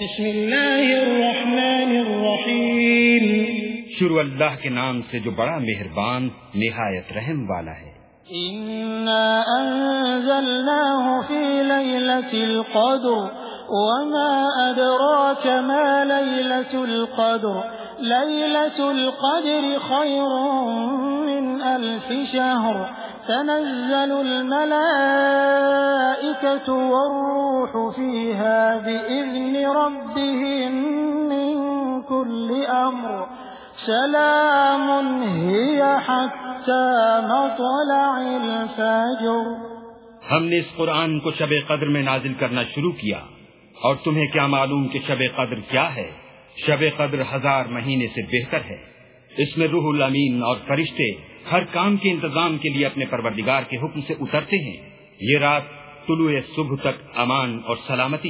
بسم الله الرحمن الرحيم شروع اللہ کے نام سے جو بڑا مہربان نہایت رحم والا ہے۔ في ليلة القدر وما أدراك ما ليلة القدر۔ ليلة القدر خير من ألف شهر۔ تنزل الملائكة والروح فيها بإذن ربهم من كل أمر سلام هي حتى مطلع الفجر ہم نے اس قرآن کو شب قدر میں نازل کرنا شروع کیا اور تمہیں کیا معلوم کہ شب قدر کیا ہے؟ شب قدر ہزار مہینے سے بہتر ہے۔ اس میں روح الامین اور فرشتے ہر کام کے انتظام کے لیے اپنے پروردگار کے حکم سے اترتے ہیں۔ یہ رات طلوع صبح تک امان اور سلامتی۔